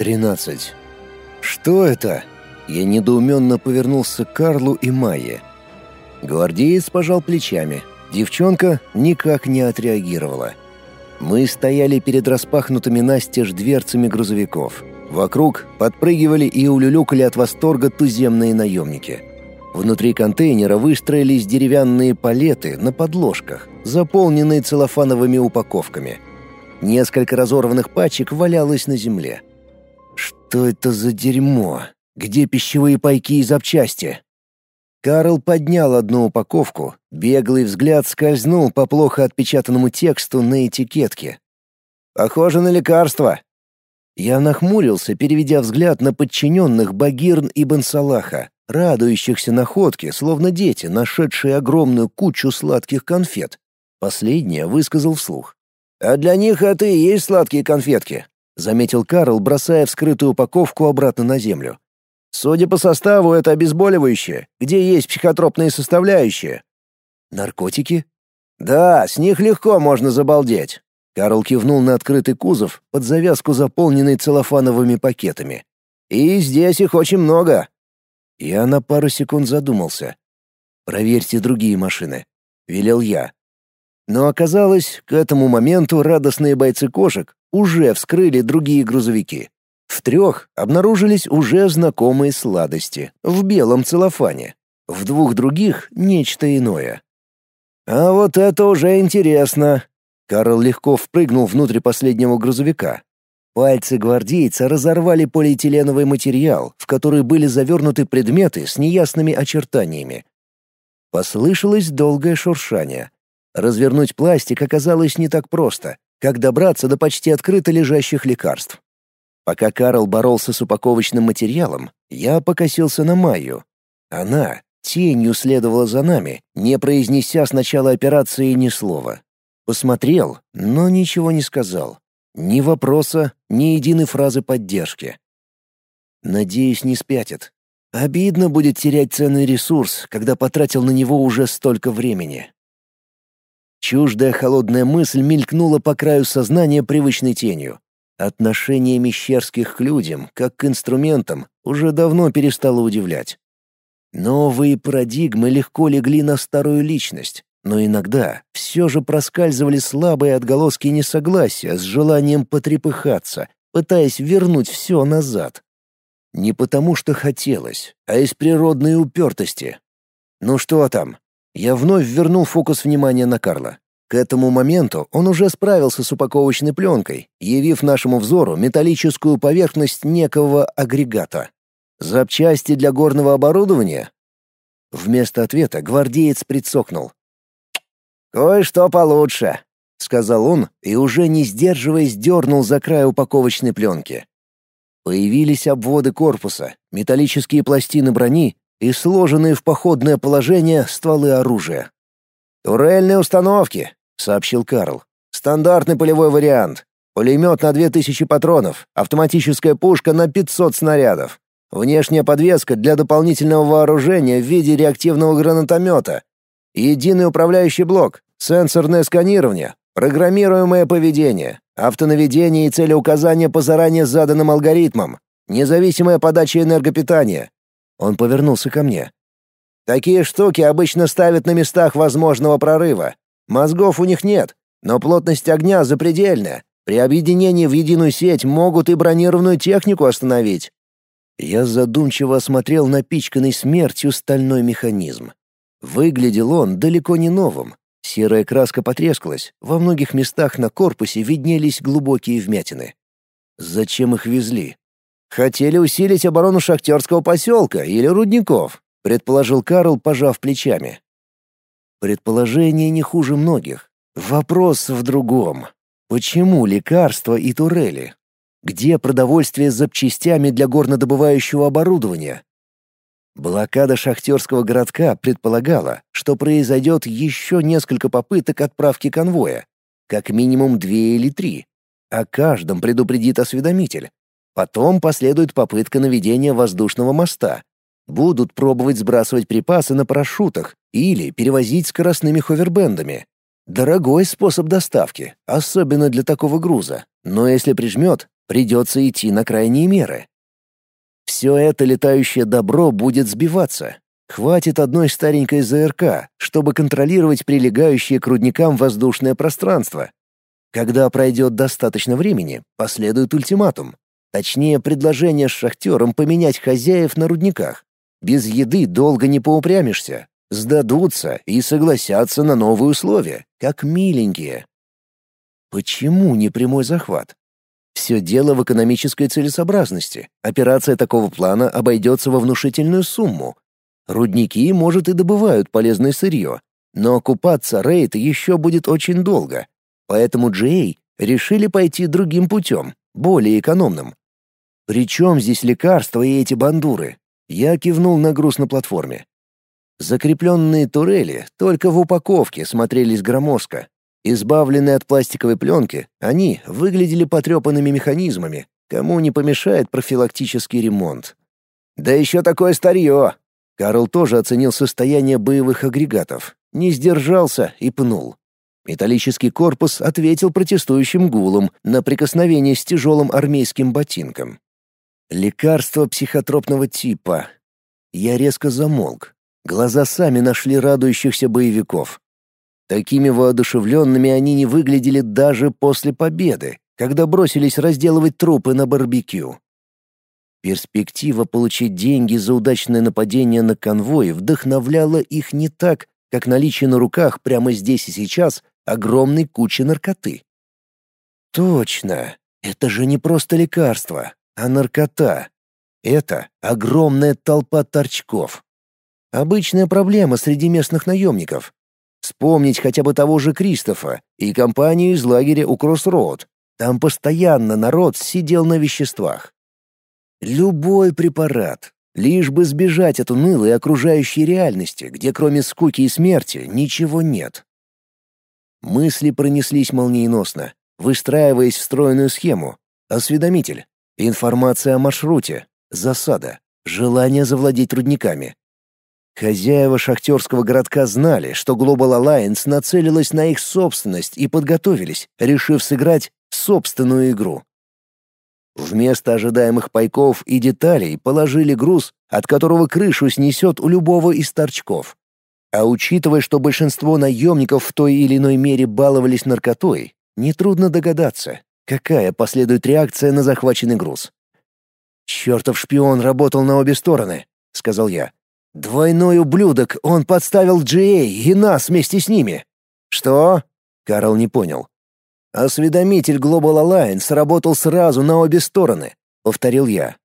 13. «Что это?» Я недоуменно повернулся к Карлу и Майе. Гвардеец пожал плечами. Девчонка никак не отреагировала. Мы стояли перед распахнутыми настежь дверцами грузовиков. Вокруг подпрыгивали и улюлюкали от восторга туземные наемники. Внутри контейнера выстроились деревянные палеты на подложках, заполненные целлофановыми упаковками. Несколько разорванных пачек валялось на земле. Что это за дерьмо? Где пищевые пайки и запчасти? Карл поднял одну упаковку, беглый взгляд скользнул по плохо отпечатанному тексту на этикетке. «Похоже на лекарство». Я нахмурился, переведя взгляд на подчиненных Багирн и Бенсалаха, радующихся находке, словно дети, нашедшие огромную кучу сладких конфет. Последняя высказал вслух. «А для них это и есть сладкие конфетки заметил Карл, бросая вскрытую упаковку обратно на землю. Судя по составу, это обезболивающее, где есть психотропные составляющие. Наркотики? Да, с них легко можно забалдеть. Карл кивнул на открытый кузов, под завязку заполненный целлофановыми пакетами. И здесь их очень много. Я на пару секунд задумался. Проверьте другие машины, велел я. Но оказалось, к этому моменту радостные бойцы кошек уже вскрыли другие грузовики. В трех обнаружились уже знакомые сладости в белом целлофане. В двух других — нечто иное. «А вот это уже интересно!» Карл легко впрыгнул внутрь последнего грузовика. Пальцы гвардейца разорвали полиэтиленовый материал, в который были завернуты предметы с неясными очертаниями. Послышалось долгое шуршание. Развернуть пластик оказалось не так просто, как добраться до почти открыто лежащих лекарств. Пока Карл боролся с упаковочным материалом, я покосился на Майю. Она тенью следовала за нами, не произнеся с начала операции ни слова. Посмотрел, но ничего не сказал. Ни вопроса, ни единой фразы поддержки. Надеюсь, не спятит. Обидно будет терять ценный ресурс, когда потратил на него уже столько времени. Чуждая холодная мысль мелькнула по краю сознания привычной тенью. Отношение Мещерских к людям, как к инструментам, уже давно перестало удивлять. Новые парадигмы легко легли на старую личность, но иногда все же проскальзывали слабые отголоски несогласия с желанием потрепыхаться, пытаясь вернуть все назад. Не потому что хотелось, а из природной упертости. Ну что там, я вновь вернул фокус внимания на Карла. К этому моменту он уже справился с упаковочной пленкой, явив нашему взору металлическую поверхность некого агрегата. Запчасти для горного оборудования? Вместо ответа гвардеец прицокнул. «Кое-что получше», — сказал он и, уже не сдерживаясь, дернул за край упаковочной пленки. Появились обводы корпуса, металлические пластины брони и сложенные в походное положение стволы оружия. «Турельные установки», — сообщил Карл. «Стандартный полевой вариант. Пулемет на 2000 патронов, автоматическая пушка на 500 снарядов. Внешняя подвеска для дополнительного вооружения в виде реактивного гранатомета. Единый управляющий блок, сенсорное сканирование, программируемое поведение, автонаведение и целеуказание по заранее заданным алгоритмам, независимая подача энергопитания, он повернулся ко мне. Такие штуки обычно ставят на местах возможного прорыва. Мозгов у них нет, но плотность огня запредельная. При объединении в единую сеть могут и бронированную технику остановить. Я задумчиво осмотрел напичканный смертью стальной механизм. Выглядел он далеко не новым. Серая краска потрескалась, во многих местах на корпусе виднелись глубокие вмятины. Зачем их везли? Хотели усилить оборону шахтерского поселка или рудников, предположил Карл, пожав плечами. Предположение не хуже многих. Вопрос в другом. Почему лекарства и турели? Где продовольствие с запчастями для горнодобывающего оборудования? Блокада шахтерского городка предполагала, что произойдет еще несколько попыток отправки конвоя, как минимум две или три. О каждом предупредит осведомитель. Потом последует попытка наведения воздушного моста. Будут пробовать сбрасывать припасы на парашютах или перевозить скоростными ховербендами. Дорогой способ доставки, особенно для такого груза. Но если прижмет, Придется идти на крайние меры. Все это летающее добро будет сбиваться. Хватит одной старенькой ЗРК, чтобы контролировать прилегающее к рудникам воздушное пространство. Когда пройдет достаточно времени, последует ультиматум. Точнее, предложение с шахтером поменять хозяев на рудниках. Без еды долго не поупрямишься. Сдадутся и согласятся на новые условия, как миленькие. Почему не прямой захват? Все дело в экономической целесообразности. Операция такого плана обойдется во внушительную сумму. Рудники, может, и добывают полезное сырье, но оккупаться рейд еще будет очень долго. Поэтому Джей решили пойти другим путем, более экономным. Причем здесь лекарства и эти бандуры? Я кивнул на груз на платформе. Закрепленные турели только в упаковке смотрелись громоздко. Избавленные от пластиковой пленки, они выглядели потрепанными механизмами, кому не помешает профилактический ремонт. «Да еще такое старье!» Карл тоже оценил состояние боевых агрегатов, не сдержался и пнул. Металлический корпус ответил протестующим гулом на прикосновение с тяжелым армейским ботинком. Лекарство психотропного типа. Я резко замолк, Глаза сами нашли радующихся боевиков. Такими воодушевленными они не выглядели даже после победы, когда бросились разделывать трупы на барбекю. Перспектива получить деньги за удачное нападение на конвой вдохновляла их не так, как наличие на руках прямо здесь и сейчас огромной кучи наркоты. Точно, это же не просто лекарство, а наркота. Это огромная толпа торчков. Обычная проблема среди местных наемников. Вспомнить хотя бы того же Кристофа и компанию из лагеря у Кроссроуд. Там постоянно народ сидел на веществах. Любой препарат, лишь бы сбежать от унылой окружающей реальности, где кроме скуки и смерти ничего нет. Мысли пронеслись молниеносно, выстраиваясь в стройную схему. Осведомитель, информация о маршруте, засада, желание завладеть рудниками, Хозяева шахтерского городка знали, что Global Alliance нацелилась на их собственность и подготовились, решив сыграть собственную игру. Вместо ожидаемых пайков и деталей положили груз, от которого крышу снесет у любого из торчков. А учитывая, что большинство наемников в той или иной мере баловались наркотой, нетрудно догадаться, какая последует реакция на захваченный груз. «Чертов шпион работал на обе стороны», — сказал я. Двойной ублюдок, он подставил Джей и нас вместе с ними. Что? Карл не понял. Осведомитель Global Alliance работал сразу на обе стороны, повторил я.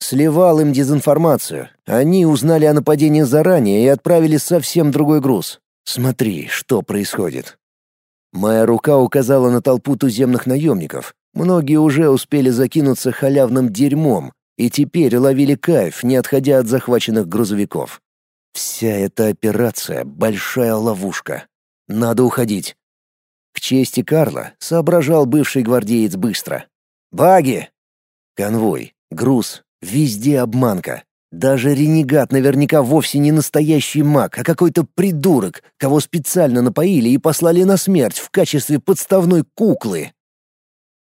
Сливал им дезинформацию. Они узнали о нападении заранее и отправили совсем другой груз. Смотри, что происходит. Моя рука указала на толпу туземных наемников. Многие уже успели закинуться халявным дерьмом, и теперь ловили кайф, не отходя от захваченных грузовиков. Вся эта операция — большая ловушка. Надо уходить. К чести Карла соображал бывший гвардеец быстро. «Баги!» Конвой, груз, везде обманка. Даже ренегат наверняка вовсе не настоящий маг, а какой-то придурок, кого специально напоили и послали на смерть в качестве подставной куклы.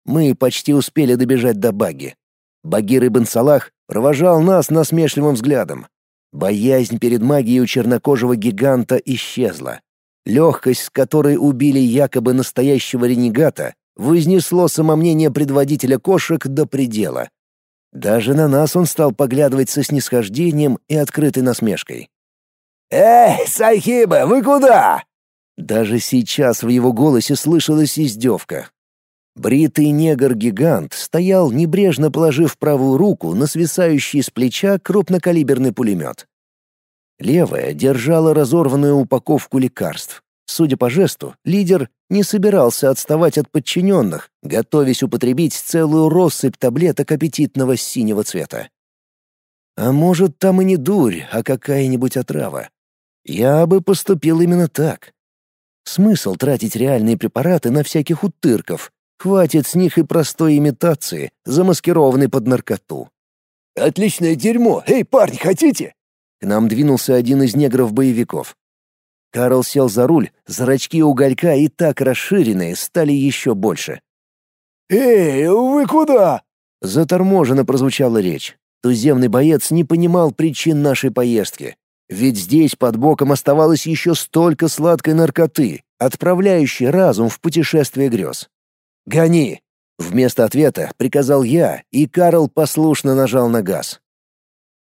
Мы почти успели добежать до баги. Багир ибн Салах провожал нас насмешливым взглядом. Боязнь перед магией у чернокожего гиганта исчезла. Легкость, с которой убили якобы настоящего ренегата, вознесло самомнение предводителя кошек до предела. Даже на нас он стал поглядывать со снисхождением и открытой насмешкой. «Эй, Сайхиба, вы куда?» Даже сейчас в его голосе слышалась издевка, Бритый негр-гигант стоял, небрежно положив правую руку на свисающий с плеча крупнокалиберный пулемет. Левая держала разорванную упаковку лекарств. Судя по жесту, лидер не собирался отставать от подчиненных, готовясь употребить целую россыпь таблеток аппетитного синего цвета. А может, там и не дурь, а какая-нибудь отрава. Я бы поступил именно так. Смысл тратить реальные препараты на всяких утырков, Хватит с них и простой имитации, замаскированной под наркоту. «Отличное дерьмо! Эй, парни, хотите?» К нам двинулся один из негров-боевиков. Карл сел за руль, зрачки уголька и так расширенные стали еще больше. «Эй, вы куда?» Заторможенно прозвучала речь. Туземный боец не понимал причин нашей поездки. Ведь здесь под боком оставалось еще столько сладкой наркоты, отправляющей разум в путешествие грез. «Гони!» Вместо ответа приказал я, и Карл послушно нажал на газ.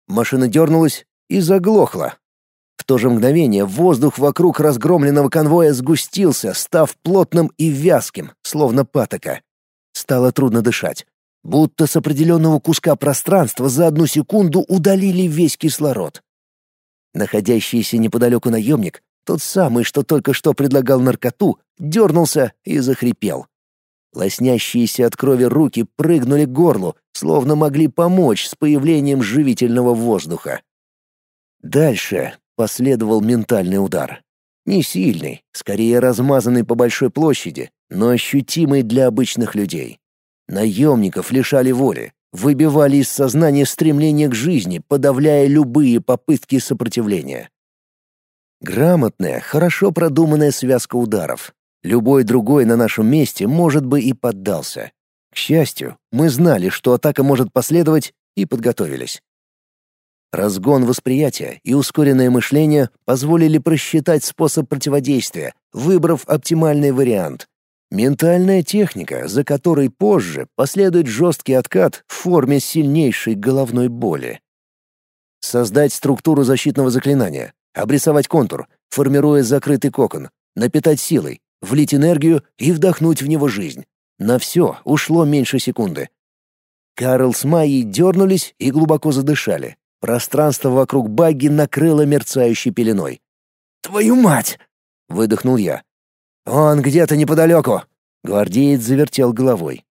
Машина дернулась и заглохла. То же мгновение воздух вокруг разгромленного конвоя сгустился, став плотным и вязким, словно патока. Стало трудно дышать. Будто с определенного куска пространства за одну секунду удалили весь кислород. Находящийся неподалеку наемник, тот самый, что только что предлагал наркоту, дернулся и захрипел. Лоснящиеся от крови руки прыгнули к горлу, словно могли помочь с появлением живительного воздуха. Дальше последовал ментальный удар. Не сильный, скорее размазанный по большой площади, но ощутимый для обычных людей. Наемников лишали воли, выбивали из сознания стремление к жизни, подавляя любые попытки сопротивления. Грамотная, хорошо продуманная связка ударов. Любой другой на нашем месте, может бы, и поддался. К счастью, мы знали, что атака может последовать, и подготовились. Разгон восприятия и ускоренное мышление позволили просчитать способ противодействия, выбрав оптимальный вариант. Ментальная техника, за которой позже последует жесткий откат в форме сильнейшей головной боли. Создать структуру защитного заклинания, обрисовать контур, формируя закрытый кокон, напитать силой, влить энергию и вдохнуть в него жизнь. На все ушло меньше секунды. Карл с Майей дернулись и глубоко задышали. Пространство вокруг багги накрыло мерцающей пеленой. «Твою мать!» — выдохнул я. «Он где-то неподалеку!» — гвардеец завертел головой.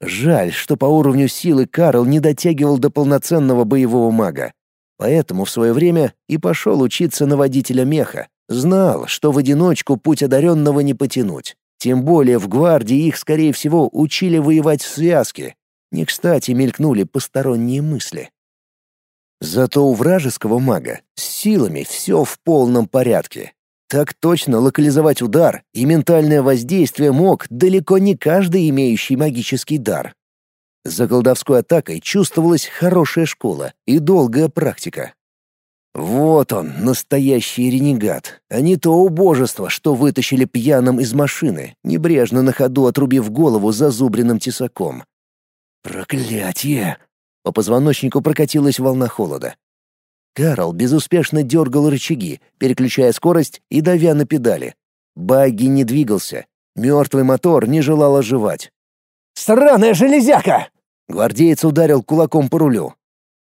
Жаль, что по уровню силы Карл не дотягивал до полноценного боевого мага. Поэтому в свое время и пошел учиться на водителя меха, Знал, что в одиночку путь одаренного не потянуть. Тем более в гвардии их, скорее всего, учили воевать в связке. Не кстати мелькнули посторонние мысли. Зато у вражеского мага с силами все в полном порядке. Так точно локализовать удар и ментальное воздействие мог далеко не каждый имеющий магический дар. За колдовской атакой чувствовалась хорошая школа и долгая практика. Вот он, настоящий ренегат, а не то убожество, что вытащили пьяным из машины, небрежно на ходу отрубив голову зазубренным тесаком. Проклятье! По позвоночнику прокатилась волна холода. Карл безуспешно дергал рычаги, переключая скорость и давя на педали. Багги не двигался. Мертвый мотор не желал оживать. «Сраная железяка!» Гвардеец ударил кулаком по рулю.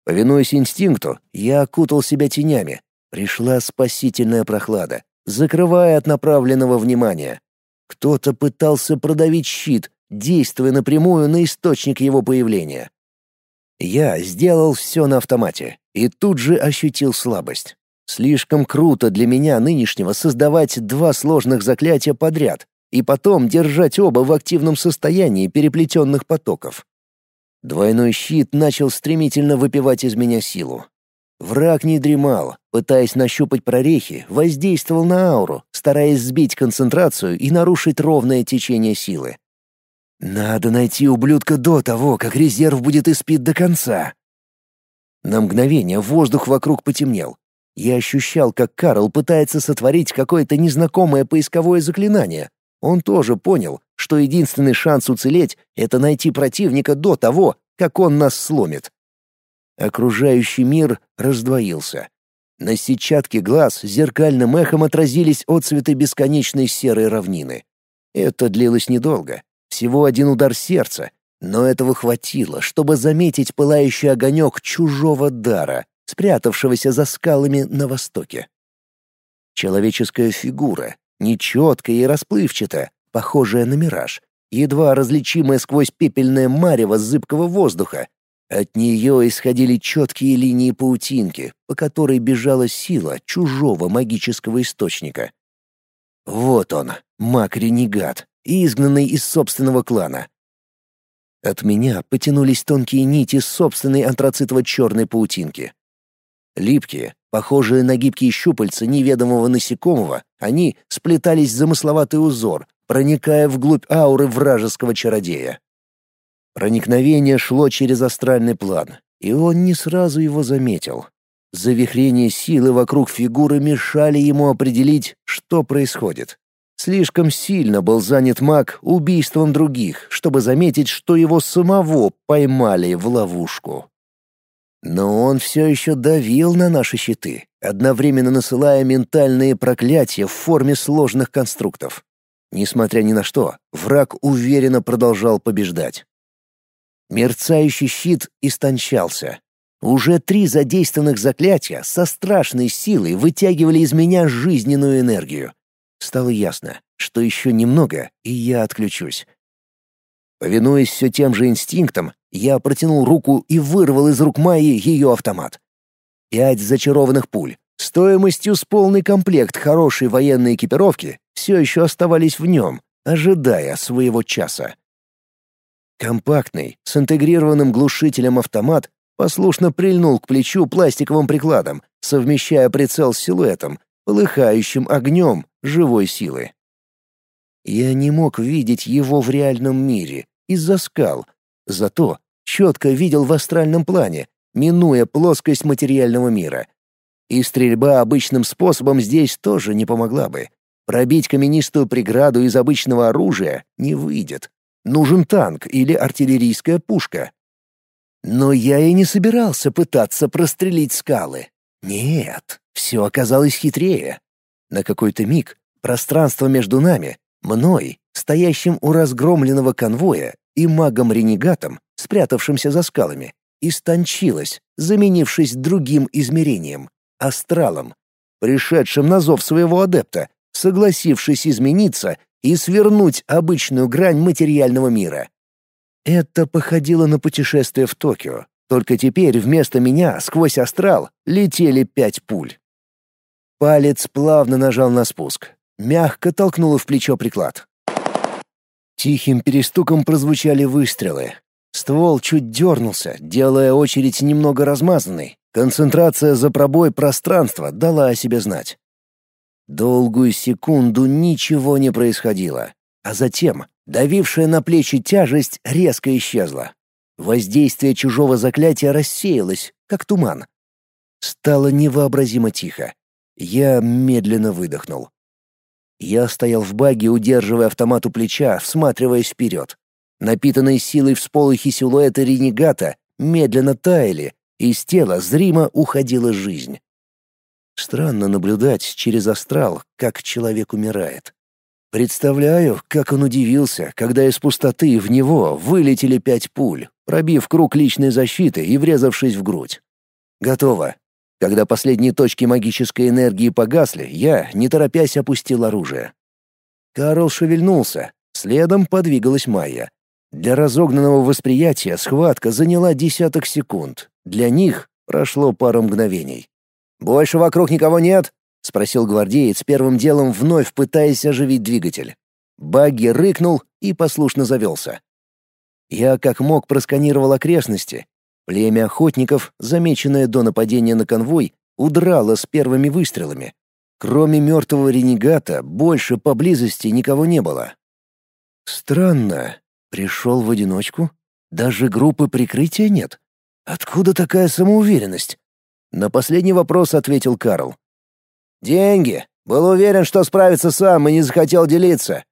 Повинуясь инстинкту, я окутал себя тенями. Пришла спасительная прохлада, закрывая от направленного внимания. Кто-то пытался продавить щит, действуя напрямую на источник его появления. Я сделал все на автомате и тут же ощутил слабость. Слишком круто для меня нынешнего создавать два сложных заклятия подряд и потом держать оба в активном состоянии переплетенных потоков. Двойной щит начал стремительно выпивать из меня силу. Враг не дремал, пытаясь нащупать прорехи, воздействовал на ауру, стараясь сбить концентрацию и нарушить ровное течение силы. Надо найти ублюдка до того, как резерв будет испит до конца. На мгновение воздух вокруг потемнел. Я ощущал, как Карл пытается сотворить какое-то незнакомое поисковое заклинание, он тоже понял, что единственный шанс уцелеть — это найти противника до того, как он нас сломит. Окружающий мир раздвоился. На сетчатке глаз зеркальным эхом отразились отцветы бесконечной серой равнины. Это длилось недолго, всего один удар сердца, но этого хватило, чтобы заметить пылающий огонек чужого дара, спрятавшегося за скалами на востоке. Человеческая фигура, нечеткая и расплывчатая, похожая на мираж, едва различимая сквозь пепельное марево зыбкого воздуха. От нее исходили четкие линии паутинки, по которой бежала сила чужого магического источника. Вот он, маг-ренегат, изгнанный из собственного клана. От меня потянулись тонкие нити собственной антрацитово-черной паутинки. Липкие, Похожие на гибкие щупальца неведомого насекомого, они сплетались в замысловатый узор, проникая вглубь ауры вражеского чародея. Проникновение шло через астральный план, и он не сразу его заметил. Завихрение силы вокруг фигуры мешали ему определить, что происходит. Слишком сильно был занят маг убийством других, чтобы заметить, что его самого поймали в ловушку. Но он все еще давил на наши щиты, одновременно насылая ментальные проклятия в форме сложных конструктов. Несмотря ни на что, враг уверенно продолжал побеждать. Мерцающий щит истончался. Уже три задействованных заклятия со страшной силой вытягивали из меня жизненную энергию. Стало ясно, что еще немного, и я отключусь. Повинуясь все тем же инстинктам, я протянул руку и вырвал из рук Майи ее автомат. Пять зачарованных пуль, стоимостью с полный комплект хорошей военной экипировки, все еще оставались в нем, ожидая своего часа. Компактный, с интегрированным глушителем автомат послушно прильнул к плечу пластиковым прикладом, совмещая прицел с силуэтом, полыхающим огнем живой силы. Я не мог видеть его в реальном мире из-за скал, зато четко видел в астральном плане, минуя плоскость материального мира. И стрельба обычным способом здесь тоже не помогла бы. Пробить каменистую преграду из обычного оружия не выйдет. Нужен танк или артиллерийская пушка. Но я и не собирался пытаться прострелить скалы. Нет, все оказалось хитрее. На какой-то миг пространство между нами, мной, стоящим у разгромленного конвоя, и магом-ренегатом, спрятавшимся за скалами, истончилось, заменившись другим измерением — астралом, пришедшим на зов своего адепта, согласившись измениться и свернуть обычную грань материального мира. Это походило на путешествие в Токио, только теперь вместо меня сквозь астрал летели пять пуль. Палец плавно нажал на спуск, мягко толкнуло в плечо приклад. Тихим перестуком прозвучали выстрелы. Ствол чуть дернулся, делая очередь немного размазанной. Концентрация за пробой пространства дала о себе знать. Долгую секунду ничего не происходило, а затем давившая на плечи тяжесть резко исчезла. Воздействие чужого заклятия рассеялось, как туман. Стало невообразимо тихо. Я медленно выдохнул. Я стоял в баге, удерживая автомат у плеча, всматриваясь вперед. Напитанные силой всполохи силуэта ренегата медленно таяли, из тела зримо уходила жизнь. Странно наблюдать через астрал, как человек умирает. Представляю, как он удивился, когда из пустоты в него вылетели пять пуль, пробив круг личной защиты и врезавшись в грудь. Готово. Когда последние точки магической энергии погасли, я, не торопясь, опустил оружие. Карл шевельнулся, следом подвигалась Майя. Для разогнанного восприятия схватка заняла десяток секунд, для них прошло пару мгновений. «Больше вокруг никого нет?» — спросил гвардеец, первым делом вновь пытаясь оживить двигатель. Багги рыкнул и послушно завелся. Я как мог просканировал окрестности. Племя охотников, замеченное до нападения на конвой, удрало с первыми выстрелами. Кроме мертвого ренегата, больше поблизости никого не было. Странно. Пришел в одиночку? Даже группы прикрытия нет? Откуда такая самоуверенность? На последний вопрос ответил Карл. «Деньги. Был уверен, что справится сам и не захотел делиться».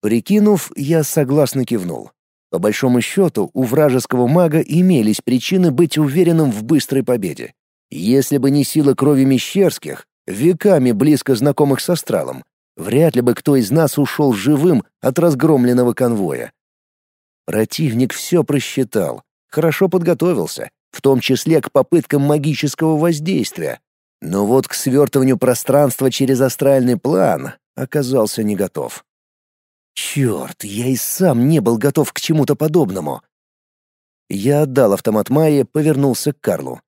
Прикинув, я согласно кивнул. По большому счету, у вражеского мага имелись причины быть уверенным в быстрой победе. Если бы не сила крови Мещерских, веками близко знакомых с Астралом, вряд ли бы кто из нас ушел живым от разгромленного конвоя. Противник все просчитал, хорошо подготовился, в том числе к попыткам магического воздействия. Но вот к свертыванию пространства через астральный план оказался не готов. Черт, я и сам не был готов к чему-то подобному. Я отдал автомат Майе, повернулся к Карлу.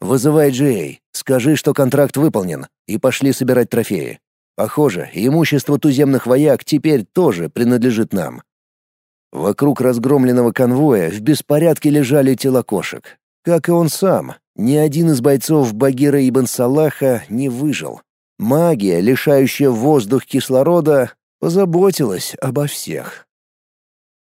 «Вызывай Джей, скажи, что контракт выполнен, и пошли собирать трофеи. Похоже, имущество туземных вояк теперь тоже принадлежит нам». Вокруг разгромленного конвоя в беспорядке лежали тела кошек. Как и он сам, ни один из бойцов Багира ибн Салаха не выжил. Магия, лишающая воздух кислорода, позаботилась обо всех.